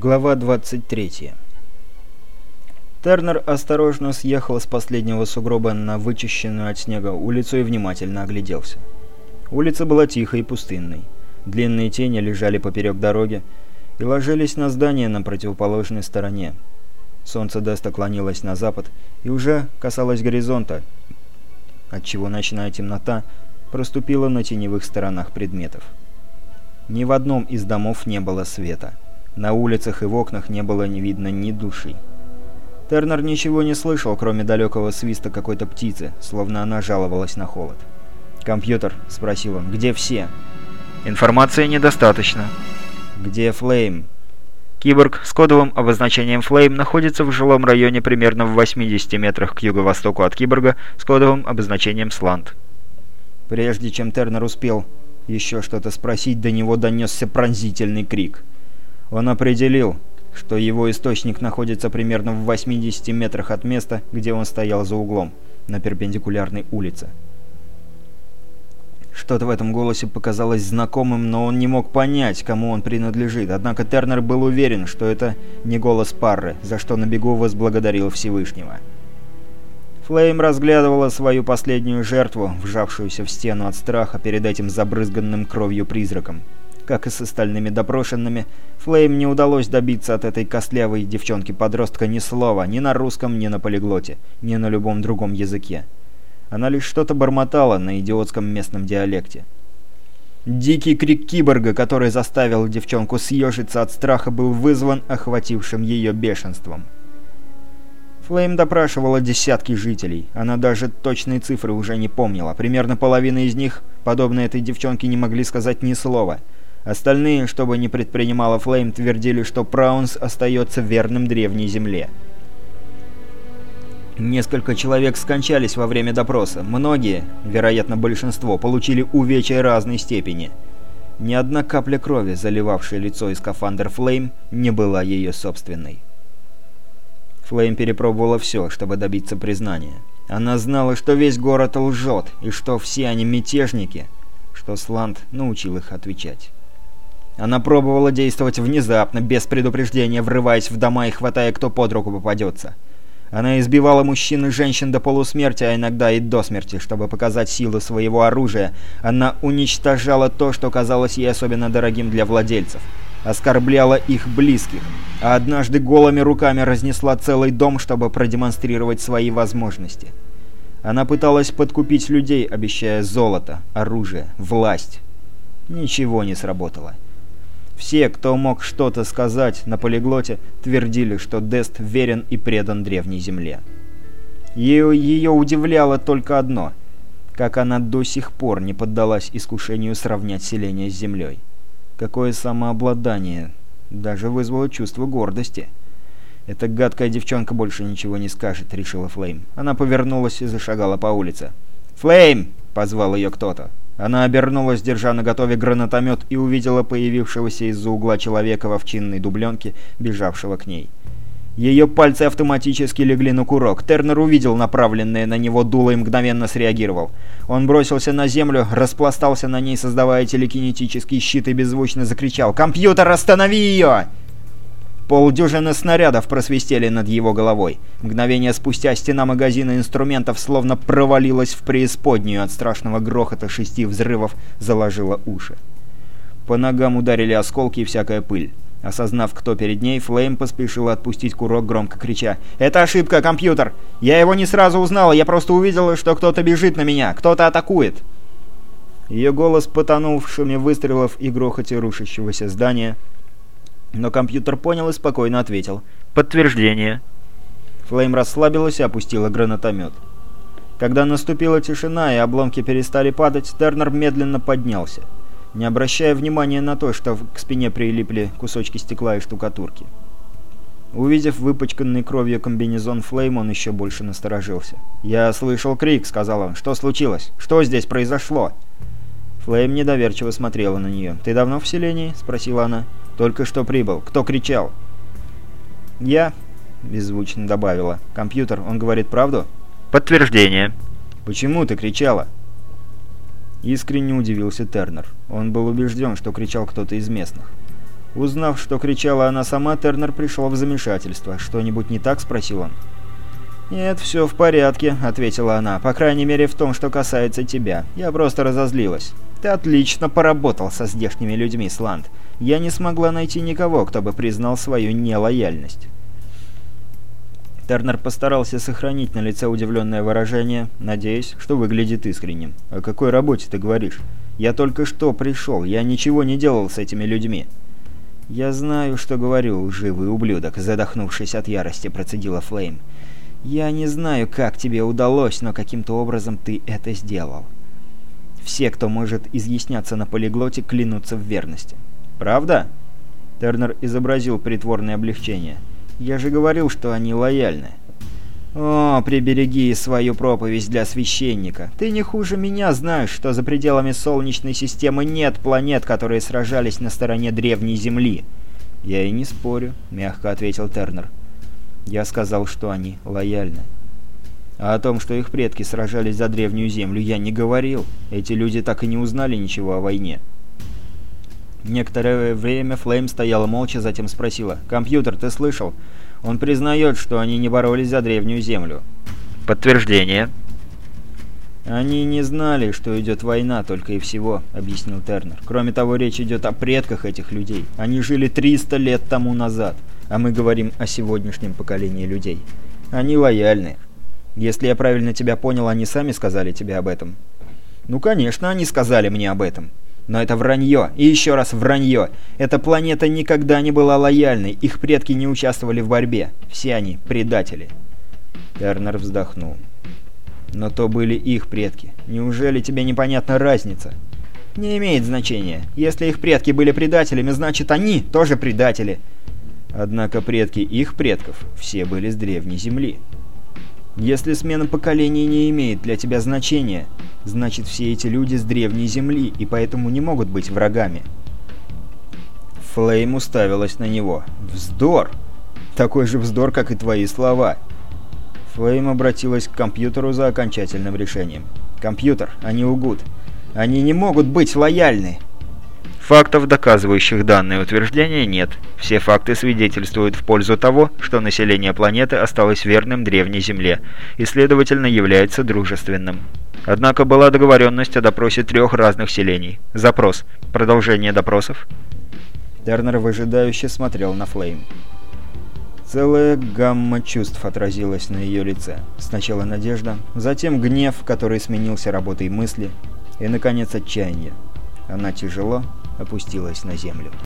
Глава 23 Тернер осторожно съехал с последнего сугроба на вычищенную от снега улицу и внимательно огляделся. Улица была тихой и пустынной. Длинные тени лежали поперек дороги и ложились на здание на противоположной стороне. Солнце Деста клонилось на запад и уже касалось горизонта, отчего ночная темнота проступила на теневых сторонах предметов. Ни в одном из домов не было света. На улицах и в окнах не было не видно ни души. Тернер ничего не слышал, кроме далекого свиста какой-то птицы, словно она жаловалась на холод. «Компьютер?» — спросил он. «Где все?» «Информации недостаточно». «Где Флейм?» Киборг с кодовым обозначением Flame находится в жилом районе примерно в 80 метрах к юго-востоку от Киборга с кодовым обозначением Сланд. Прежде чем Тернер успел еще что-то спросить, до него донесся пронзительный крик. Он определил, что его источник находится примерно в 80 метрах от места, где он стоял за углом, на перпендикулярной улице. Что-то в этом голосе показалось знакомым, но он не мог понять, кому он принадлежит. Однако Тернер был уверен, что это не голос Парры, за что на бегу возблагодарил Всевышнего. Флейм разглядывала свою последнюю жертву, вжавшуюся в стену от страха перед этим забрызганным кровью призраком. Как и с остальными допрошенными, Флейм не удалось добиться от этой костлявой девчонки-подростка ни слова, ни на русском, ни на полиглоте, ни на любом другом языке. Она лишь что-то бормотала на идиотском местном диалекте. Дикий крик киборга, который заставил девчонку съежиться от страха, был вызван охватившим ее бешенством. Флейм допрашивала десятки жителей. Она даже точные цифры уже не помнила. Примерно половина из них, подобно этой девчонке, не могли сказать ни слова. Остальные, что бы ни предпринимала Флейм, твердили, что Праунс остается верным древней земле. Несколько человек скончались во время допроса. Многие, вероятно большинство, получили увечья разной степени. Ни одна капля крови, заливавшая лицо и скафандр Флейм, не была ее собственной. Флейм перепробовала все, чтобы добиться признания. Она знала, что весь город лжет, и что все они мятежники, что Сланд научил их отвечать. Она пробовала действовать внезапно, без предупреждения, врываясь в дома и хватая кто под руку попадется. Она избивала мужчин и женщин до полусмерти, а иногда и до смерти, чтобы показать силу своего оружия. Она уничтожала то, что казалось ей особенно дорогим для владельцев оскорбляла их близких, а однажды голыми руками разнесла целый дом, чтобы продемонстрировать свои возможности. Она пыталась подкупить людей, обещая золото, оружие, власть. Ничего не сработало. Все, кто мог что-то сказать на полиглоте, твердили, что Дест верен и предан древней земле. Ее, ее удивляло только одно — как она до сих пор не поддалась искушению сравнять селение с землей. Какое самообладание. Даже вызвало чувство гордости. «Эта гадкая девчонка больше ничего не скажет», — решила Флейм. Она повернулась и зашагала по улице. «Флейм!» — позвал ее кто-то. Она обернулась, держа на готове гранатомет, и увидела появившегося из-за угла человека в овчинной дубленке, бежавшего к ней. Ее пальцы автоматически легли на курок. Тернер увидел направленное на него дуло и мгновенно среагировал. Он бросился на землю, распластался на ней, создавая телекинетический щит и беззвучно закричал «Компьютер, останови ее!» Полдюжины снарядов просвистели над его головой. Мгновение спустя стена магазина инструментов словно провалилась в преисподнюю от страшного грохота шести взрывов, заложила уши. По ногам ударили осколки и всякая пыль. Осознав, кто перед ней, Флейм поспешила отпустить курок, громко крича. «Это ошибка, компьютер! Я его не сразу узнала, я просто увидела, что кто-то бежит на меня, кто-то атакует!» Ее голос потонул в выстрелов и грохоте рушащегося здания, но компьютер понял и спокойно ответил. «Подтверждение». Флейм расслабилась и опустила гранатомет. Когда наступила тишина и обломки перестали падать, Тернер медленно поднялся не обращая внимания на то, что к спине прилипли кусочки стекла и штукатурки. Увидев выпачканный кровью комбинезон Флейм, он еще больше насторожился. «Я слышал крик», — сказал он. «Что случилось? Что здесь произошло?» Флейм недоверчиво смотрела на нее. «Ты давно в селении?» — спросила она. «Только что прибыл. Кто кричал?» «Я», — беззвучно добавила. «Компьютер, он говорит правду?» «Подтверждение». «Почему ты кричала?» Искренне удивился Тернер. Он был убежден, что кричал кто-то из местных. Узнав, что кричала она сама, Тернер пришел в замешательство. «Что-нибудь не так?» – спросил он. «Нет, все в порядке», — ответила она. «По крайней мере, в том, что касается тебя. Я просто разозлилась. Ты отлично поработал со здешними людьми, Сланд. Я не смогла найти никого, кто бы признал свою нелояльность». Тернер постарался сохранить на лице удивленное выражение, надеясь, что выглядит искренним. «О какой работе ты говоришь? Я только что пришел, я ничего не делал с этими людьми». «Я знаю, что говорю, лживый ублюдок», — задохнувшись от ярости, процедила Флейм. «Я не знаю, как тебе удалось, но каким-то образом ты это сделал. Все, кто может изъясняться на полиглоте, клянутся в верности». «Правда?» Тернер изобразил притворное облегчение. Я же говорил, что они лояльны. О, прибереги свою проповедь для священника. Ты не хуже меня знаешь, что за пределами Солнечной системы нет планет, которые сражались на стороне Древней Земли. Я и не спорю, мягко ответил Тернер. Я сказал, что они лояльны. А о том, что их предки сражались за Древнюю Землю, я не говорил. Эти люди так и не узнали ничего о войне. Некоторое время Флейм стояла молча, затем спросила. «Компьютер, ты слышал? Он признает, что они не боролись за Древнюю Землю». «Подтверждение». «Они не знали, что идет война, только и всего», — объяснил Тернер. «Кроме того, речь идет о предках этих людей. Они жили 300 лет тому назад, а мы говорим о сегодняшнем поколении людей. Они лояльны. Если я правильно тебя понял, они сами сказали тебе об этом». «Ну, конечно, они сказали мне об этом». Но это вранье. И еще раз вранье. Эта планета никогда не была лояльной. Их предки не участвовали в борьбе. Все они предатели. Тернер вздохнул. Но то были их предки. Неужели тебе непонятна разница? Не имеет значения. Если их предки были предателями, значит они тоже предатели. Однако предки их предков все были с древней земли. Если смена поколений не имеет для тебя значения, значит все эти люди с древней земли и поэтому не могут быть врагами. Флейм уставилась на него. «Вздор! Такой же вздор, как и твои слова!» Флейм обратилась к компьютеру за окончательным решением. «Компьютер, они лгут. Они не могут быть лояльны!» Фактов, доказывающих данное утверждение, нет. Все факты свидетельствуют в пользу того, что население планеты осталось верным Древней Земле и, следовательно, является дружественным. Однако была договоренность о допросе трех разных селений. Запрос. Продолжение допросов. Тернер выжидающе смотрел на Флейм. Целая гамма чувств отразилась на ее лице. Сначала надежда, затем гнев, который сменился работой мысли, и, наконец, отчаяние. Она тяжело опустилась на землю.